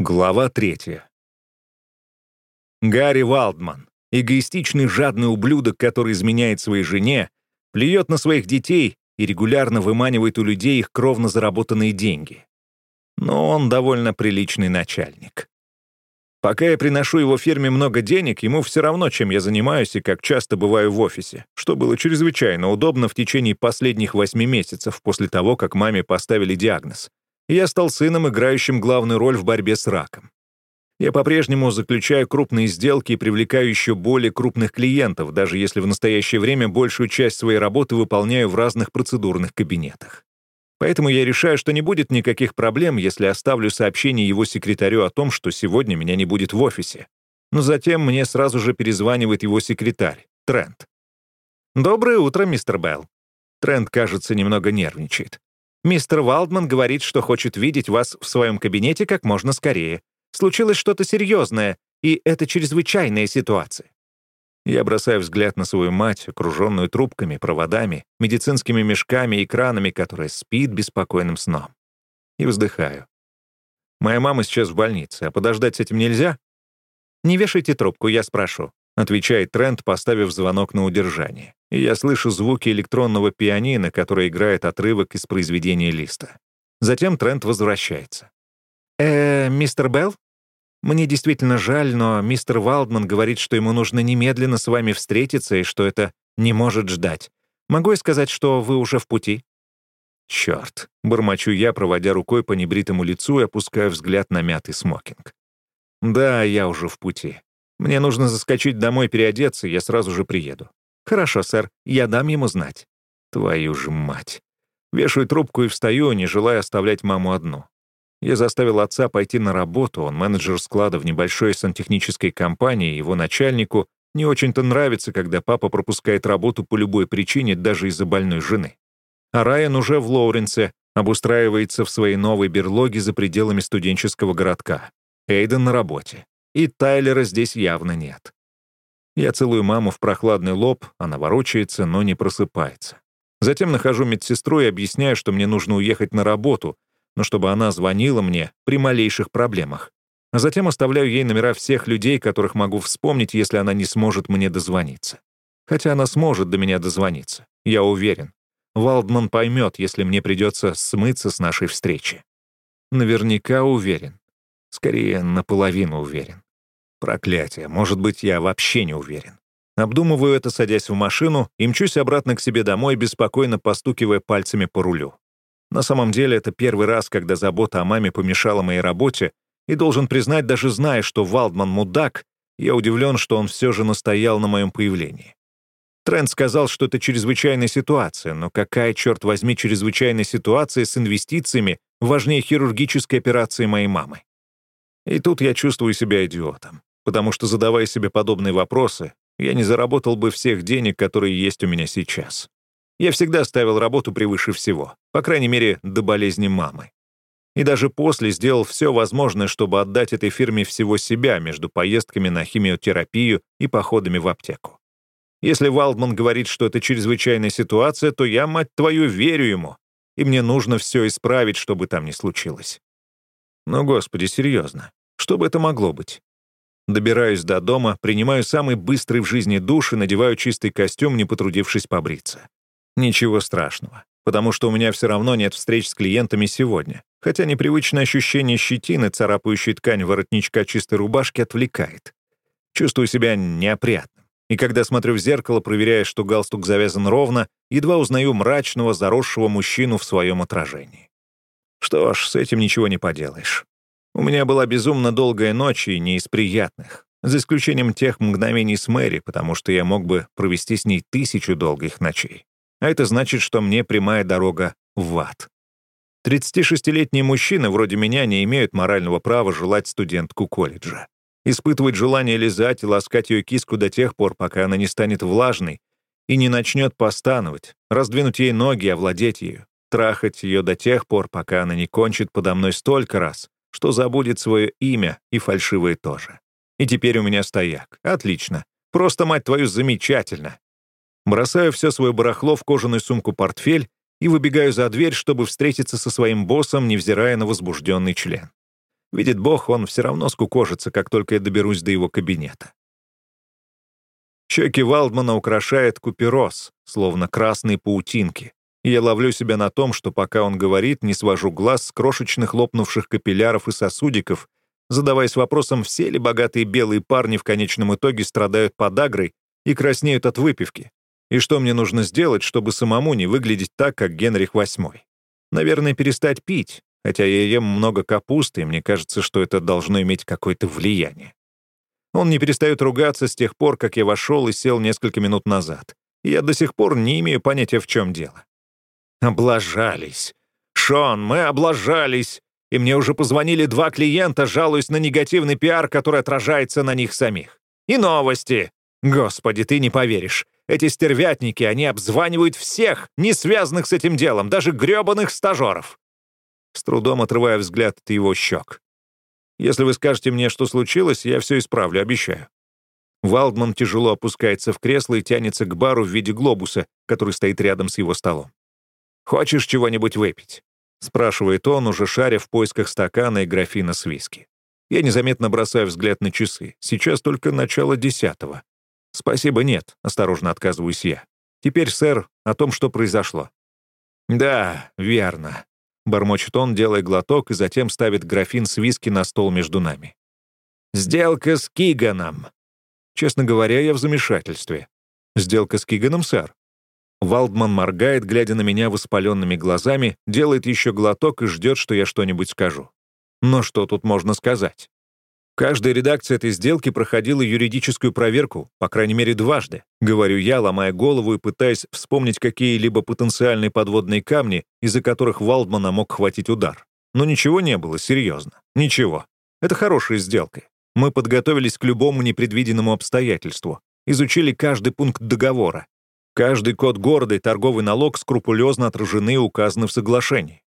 Глава третья. Гарри Валдман, эгоистичный жадный ублюдок, который изменяет своей жене, плюет на своих детей и регулярно выманивает у людей их кровно заработанные деньги. Но он довольно приличный начальник. Пока я приношу его фирме много денег, ему все равно, чем я занимаюсь и как часто бываю в офисе, что было чрезвычайно удобно в течение последних восьми месяцев после того, как маме поставили диагноз. Я стал сыном, играющим главную роль в борьбе с раком. Я по-прежнему заключаю крупные сделки и привлекаю еще более крупных клиентов, даже если в настоящее время большую часть своей работы выполняю в разных процедурных кабинетах. Поэтому я решаю, что не будет никаких проблем, если оставлю сообщение его секретарю о том, что сегодня меня не будет в офисе. Но затем мне сразу же перезванивает его секретарь, Трент. «Доброе утро, мистер Белл». Трент, кажется, немного нервничает. «Мистер Валдман говорит, что хочет видеть вас в своем кабинете как можно скорее. Случилось что-то серьезное, и это чрезвычайная ситуация. Я бросаю взгляд на свою мать, окруженную трубками, проводами, медицинскими мешками и кранами, которая спит беспокойным сном. И вздыхаю. Моя мама сейчас в больнице, а подождать с этим нельзя? «Не вешайте трубку, я спрошу», — отвечает Трент, поставив звонок на удержание. И я слышу звуки электронного пианино, которое играет отрывок из произведения Листа. Затем Трент возвращается. «Э, мистер Белл?» Мне действительно жаль, но мистер Валдман говорит, что ему нужно немедленно с вами встретиться и что это не может ждать. Могу я сказать, что вы уже в пути?» «Черт!» — бормочу я, проводя рукой по небритому лицу и опускаю взгляд на мятый смокинг. «Да, я уже в пути. Мне нужно заскочить домой переодеться, я сразу же приеду». «Хорошо, сэр, я дам ему знать». «Твою же мать!» Вешаю трубку и встаю, не желая оставлять маму одну. Я заставил отца пойти на работу, он менеджер склада в небольшой сантехнической компании, его начальнику не очень-то нравится, когда папа пропускает работу по любой причине, даже из-за больной жены. А Райан уже в Лоуренсе, обустраивается в своей новой берлоге за пределами студенческого городка. Эйден на работе. И Тайлера здесь явно нет. Я целую маму в прохладный лоб, она ворочается, но не просыпается. Затем нахожу медсестру и объясняю, что мне нужно уехать на работу, но чтобы она звонила мне при малейших проблемах. А затем оставляю ей номера всех людей, которых могу вспомнить, если она не сможет мне дозвониться. Хотя она сможет до меня дозвониться, я уверен. Валдман поймет, если мне придется смыться с нашей встречи. Наверняка уверен. Скорее, наполовину уверен. Проклятие, может быть, я вообще не уверен. Обдумываю это, садясь в машину, и мчусь обратно к себе домой, беспокойно постукивая пальцами по рулю. На самом деле это первый раз, когда забота о маме помешала моей работе, и должен признать, даже зная, что Валдман мудак, я удивлен, что он все же настоял на моем появлении. Трент сказал, что это чрезвычайная ситуация, но какая, черт возьми, чрезвычайная ситуация с инвестициями важнее хирургической операции моей мамы? И тут я чувствую себя идиотом, потому что, задавая себе подобные вопросы, я не заработал бы всех денег, которые есть у меня сейчас. Я всегда ставил работу превыше всего, по крайней мере, до болезни мамы. И даже после сделал все возможное, чтобы отдать этой фирме всего себя между поездками на химиотерапию и походами в аптеку. Если Валдман говорит, что это чрезвычайная ситуация, то я, мать твою, верю ему, и мне нужно все исправить, чтобы там не случилось. Но, господи, серьезно, что бы это могло быть? Добираюсь до дома, принимаю самый быстрый в жизни душ и надеваю чистый костюм, не потрудившись побриться. Ничего страшного, потому что у меня все равно нет встреч с клиентами сегодня, хотя непривычное ощущение щетины, царапающей ткань воротничка чистой рубашки, отвлекает. Чувствую себя неопрятным. И когда смотрю в зеркало, проверяя, что галстук завязан ровно, едва узнаю мрачного, заросшего мужчину в своем отражении. Что ж, с этим ничего не поделаешь. У меня была безумно долгая ночь и не из приятных, за исключением тех мгновений с Мэри, потому что я мог бы провести с ней тысячу долгих ночей а это значит, что мне прямая дорога в ад. 36-летние мужчины вроде меня не имеют морального права желать студентку колледжа. Испытывать желание лизать и ласкать ее киску до тех пор, пока она не станет влажной и не начнет постановать, раздвинуть ей ноги, овладеть ею, трахать ее до тех пор, пока она не кончит подо мной столько раз, что забудет свое имя и фальшивое тоже. И теперь у меня стояк. Отлично. Просто, мать твою, замечательно. Бросаю все свое барахло в кожаную сумку-портфель и выбегаю за дверь, чтобы встретиться со своим боссом, невзирая на возбужденный член. Видит Бог, он все равно скукожится, как только я доберусь до его кабинета. Щеки Валдмана украшает купероз, словно красные паутинки. И я ловлю себя на том, что пока он говорит, не свожу глаз с крошечных лопнувших капилляров и сосудиков, задаваясь вопросом, все ли богатые белые парни в конечном итоге страдают подагрой и краснеют от выпивки, и что мне нужно сделать, чтобы самому не выглядеть так, как Генрих VIII. Наверное, перестать пить, хотя я ем много капусты, и мне кажется, что это должно иметь какое-то влияние. Он не перестает ругаться с тех пор, как я вошел и сел несколько минут назад. И я до сих пор не имею понятия, в чем дело. Облажались. Шон, мы облажались. И мне уже позвонили два клиента, жалуясь на негативный пиар, который отражается на них самих. И новости. Господи, ты не поверишь. Эти стервятники, они обзванивают всех, не связанных с этим делом, даже грёбаных стажеров. С трудом отрывая взгляд от его щек. Если вы скажете мне, что случилось, я все исправлю, обещаю». Валдман тяжело опускается в кресло и тянется к бару в виде глобуса, который стоит рядом с его столом. «Хочешь чего-нибудь выпить?» — спрашивает он, уже шаря в поисках стакана и графина с виски. Я незаметно бросаю взгляд на часы. Сейчас только начало десятого. «Спасибо, нет», — осторожно отказываюсь я. «Теперь, сэр, о том, что произошло». «Да, верно. Бормочет он, делая глоток, и затем ставит графин с виски на стол между нами. «Сделка с Киганом!» Честно говоря, я в замешательстве. «Сделка с Киганом, сэр?» Валдман моргает, глядя на меня воспаленными глазами, делает еще глоток и ждет, что я что-нибудь скажу. Но что тут можно сказать? Каждая редакция этой сделки проходила юридическую проверку, по крайней мере, дважды. Говорю я, ломая голову и пытаясь вспомнить какие-либо потенциальные подводные камни, из-за которых Валдмана мог хватить удар. Но ничего не было, серьезно. Ничего. Это хорошая сделка. Мы подготовились к любому непредвиденному обстоятельству. Изучили каждый пункт договора. Каждый код города и торговый налог скрупулезно отражены и указаны в соглашении.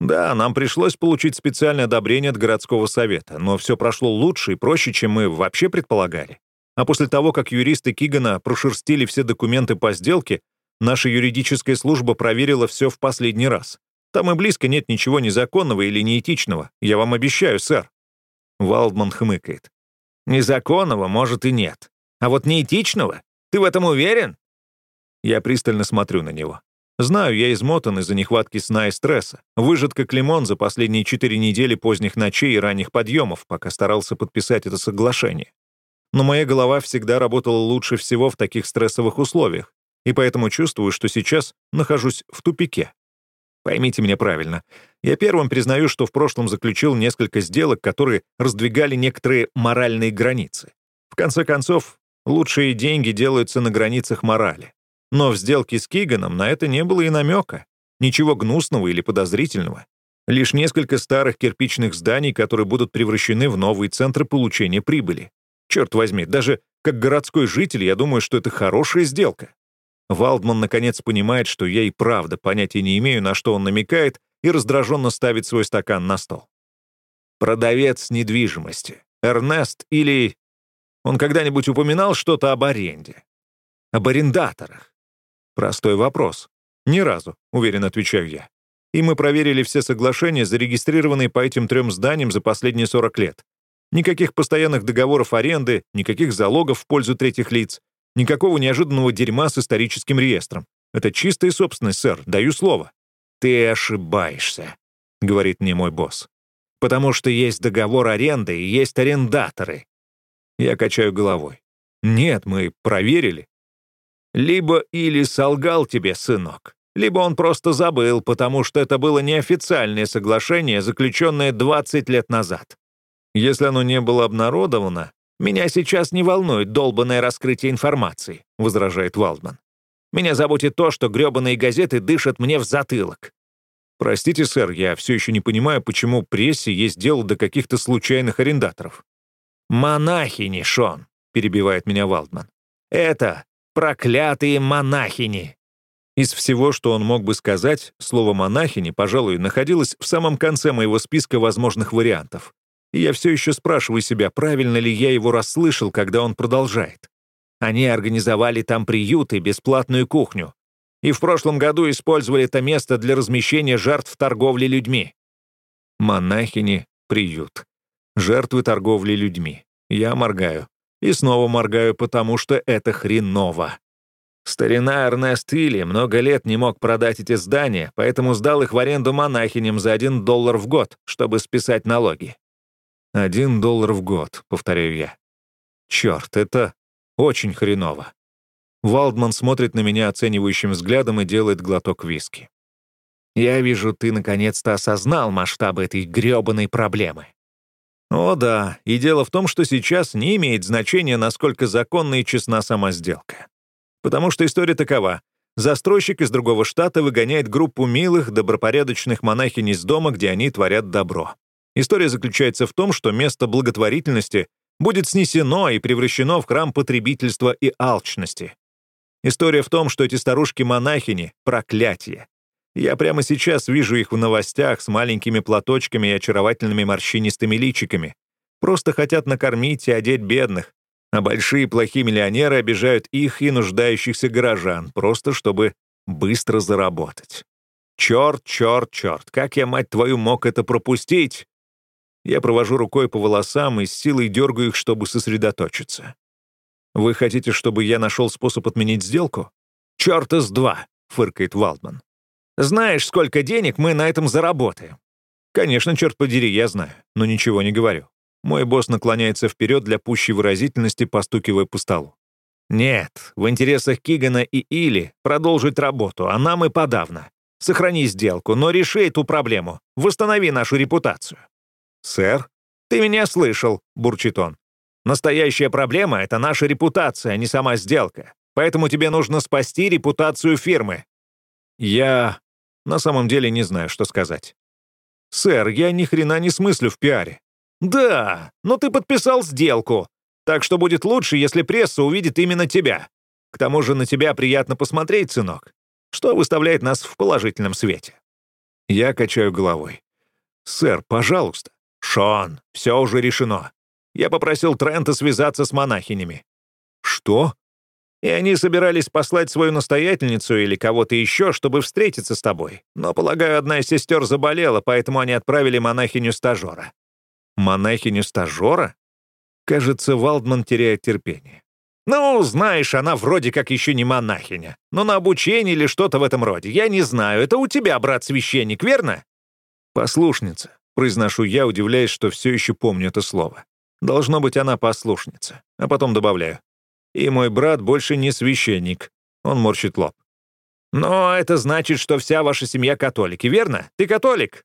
Да, нам пришлось получить специальное одобрение от городского совета, но все прошло лучше и проще, чем мы вообще предполагали. А после того, как юристы Кигана прошерстили все документы по сделке, наша юридическая служба проверила все в последний раз. Там и близко нет ничего незаконного или неэтичного. Я вам обещаю, сэр. Валдман хмыкает. Незаконного, может, и нет. А вот неэтичного? Ты в этом уверен? Я пристально смотрю на него. Знаю, я измотан из-за нехватки сна и стресса. Выжат как лимон за последние четыре недели поздних ночей и ранних подъемов, пока старался подписать это соглашение. Но моя голова всегда работала лучше всего в таких стрессовых условиях, и поэтому чувствую, что сейчас нахожусь в тупике. Поймите меня правильно. Я первым признаю, что в прошлом заключил несколько сделок, которые раздвигали некоторые моральные границы. В конце концов, лучшие деньги делаются на границах морали. Но в сделке с Киганом на это не было и намека. Ничего гнусного или подозрительного. Лишь несколько старых кирпичных зданий, которые будут превращены в новые центры получения прибыли. Черт возьми, даже как городской житель я думаю, что это хорошая сделка. Валдман наконец понимает, что я и правда понятия не имею, на что он намекает, и раздраженно ставит свой стакан на стол. Продавец недвижимости. Эрнест или... Он когда-нибудь упоминал что-то об аренде? Об арендаторах? Простой вопрос. Ни разу, уверенно отвечаю я. И мы проверили все соглашения, зарегистрированные по этим трем зданиям за последние 40 лет. Никаких постоянных договоров аренды, никаких залогов в пользу третьих лиц, никакого неожиданного дерьма с историческим реестром. Это чистая собственность, сэр, даю слово. «Ты ошибаешься», — говорит мне мой босс. «Потому что есть договор аренды и есть арендаторы». Я качаю головой. «Нет, мы проверили. Либо или солгал тебе, сынок, либо он просто забыл, потому что это было неофициальное соглашение, заключенное 20 лет назад. Если оно не было обнародовано, меня сейчас не волнует долбанное раскрытие информации, возражает Валдман. Меня заботит то, что грёбаные газеты дышат мне в затылок. Простите, сэр, я все еще не понимаю, почему прессе есть дело до каких-то случайных арендаторов. «Монахини, Шон», — перебивает меня Валдман. «Это Проклятые монахини!» Из всего, что он мог бы сказать, слово «монахини», пожалуй, находилось в самом конце моего списка возможных вариантов. И я все еще спрашиваю себя, правильно ли я его расслышал, когда он продолжает. Они организовали там приют и бесплатную кухню. И в прошлом году использовали это место для размещения жертв торговли людьми. Монахини, приют. Жертвы торговли людьми. Я моргаю. И снова моргаю, потому что это хреново. Старина Эрнест Илли много лет не мог продать эти здания, поэтому сдал их в аренду монахиням за один доллар в год, чтобы списать налоги. «Один доллар в год», — повторяю я. «Черт, это очень хреново». Валдман смотрит на меня оценивающим взглядом и делает глоток виски. «Я вижу, ты наконец-то осознал масштабы этой грёбаной проблемы». О да, и дело в том, что сейчас не имеет значения, насколько законна и честна сама сделка. Потому что история такова. Застройщик из другого штата выгоняет группу милых, добропорядочных монахинь из дома, где они творят добро. История заключается в том, что место благотворительности будет снесено и превращено в храм потребительства и алчности. История в том, что эти старушки-монахини — проклятие. Я прямо сейчас вижу их в новостях с маленькими платочками и очаровательными морщинистыми личиками. Просто хотят накормить и одеть бедных, а большие плохие миллионеры обижают их и нуждающихся горожан, просто чтобы быстро заработать. Черт, черт, черт, как я, мать твою, мог это пропустить? Я провожу рукой по волосам и с силой дергаю их, чтобы сосредоточиться. «Вы хотите, чтобы я нашел способ отменить сделку?» «Черта с два!» — фыркает Валдман. «Знаешь, сколько денег мы на этом заработаем?» «Конечно, черт подери, я знаю, но ничего не говорю. Мой босс наклоняется вперед для пущей выразительности, постукивая по столу. «Нет, в интересах Кигана и Или продолжить работу, а нам и подавно. Сохрани сделку, но реши эту проблему. Восстанови нашу репутацию». «Сэр?» «Ты меня слышал», — бурчит он. «Настоящая проблема — это наша репутация, а не сама сделка. Поэтому тебе нужно спасти репутацию фирмы». «Я...» На самом деле не знаю, что сказать. «Сэр, я ни хрена не смыслю в пиаре. «Да, но ты подписал сделку. Так что будет лучше, если пресса увидит именно тебя. К тому же на тебя приятно посмотреть, сынок, что выставляет нас в положительном свете». Я качаю головой. «Сэр, пожалуйста». «Шон, все уже решено. Я попросил Трента связаться с монахинями». «Что?» И они собирались послать свою настоятельницу или кого-то еще, чтобы встретиться с тобой. Но, полагаю, одна из сестер заболела, поэтому они отправили монахиню-стажера. Монахиню-стажера? Кажется, Валдман теряет терпение. «Ну, знаешь, она вроде как еще не монахиня. Но на обучение или что-то в этом роде. Я не знаю. Это у тебя, брат-священник, верно?» «Послушница», — произношу я, удивляясь, что все еще помню это слово. «Должно быть, она послушница». А потом добавляю. «И мой брат больше не священник». Он морщит лоб. «Но это значит, что вся ваша семья католики, верно? Ты католик?»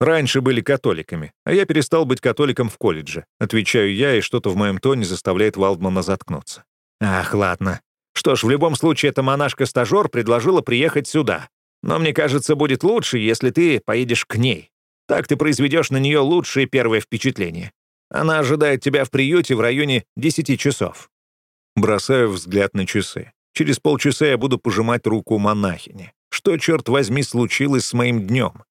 Раньше были католиками, а я перестал быть католиком в колледже. Отвечаю я, и что-то в моем тоне заставляет Валдмана заткнуться. Ах, ладно. Что ж, в любом случае, эта монашка-стажер предложила приехать сюда. Но мне кажется, будет лучше, если ты поедешь к ней. Так ты произведешь на нее лучшее первое впечатление. Она ожидает тебя в приюте в районе 10 часов. Бросаю взгляд на часы. Через полчаса я буду пожимать руку монахине. Что, черт возьми, случилось с моим днем?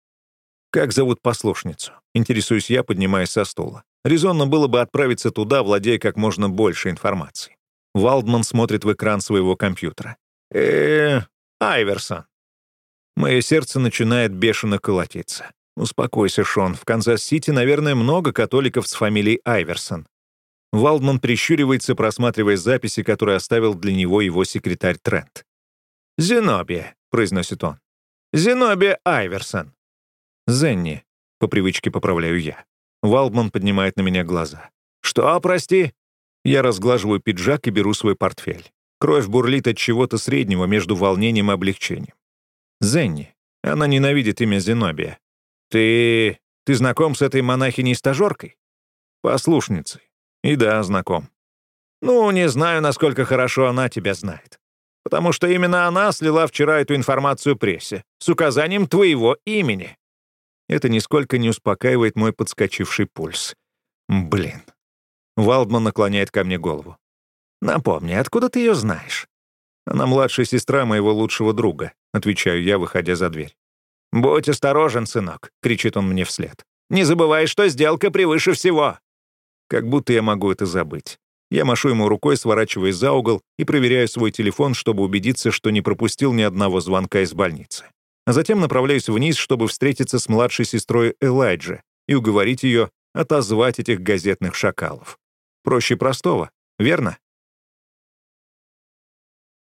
«Как зовут послушницу?» — интересуюсь я, поднимаясь со стула. Резонно было бы отправиться туда, владея как можно больше информации. Валдман смотрит в экран своего компьютера. э Айверсон». Мое сердце начинает бешено колотиться. «Успокойся, Шон. В Канзас-Сити, наверное, много католиков с фамилией Айверсон». Валдман прищуривается, просматривая записи, которые оставил для него его секретарь Трент. «Зенобия», — произносит он. «Зенобия Айверсон. «Зенни», — по привычке поправляю я. Валдман поднимает на меня глаза. «Что, прости?» Я разглаживаю пиджак и беру свой портфель. Кровь бурлит от чего-то среднего между волнением и облегчением. «Зенни. Она ненавидит имя Зенобия. Ты... ты знаком с этой монахиней-стажеркой?» «Послушницей. И да, знаком. Ну, не знаю, насколько хорошо она тебя знает. Потому что именно она слила вчера эту информацию прессе с указанием твоего имени. Это нисколько не успокаивает мой подскочивший пульс. Блин. Валдман наклоняет ко мне голову. «Напомни, откуда ты ее знаешь?» «Она младшая сестра моего лучшего друга», — отвечаю я, выходя за дверь. «Будь осторожен, сынок», — кричит он мне вслед. «Не забывай, что сделка превыше всего». Как будто я могу это забыть. Я машу ему рукой, сворачиваясь за угол, и проверяю свой телефон, чтобы убедиться, что не пропустил ни одного звонка из больницы а затем направляюсь вниз, чтобы встретиться с младшей сестрой Элайджи и уговорить ее отозвать этих газетных шакалов. Проще простого, верно?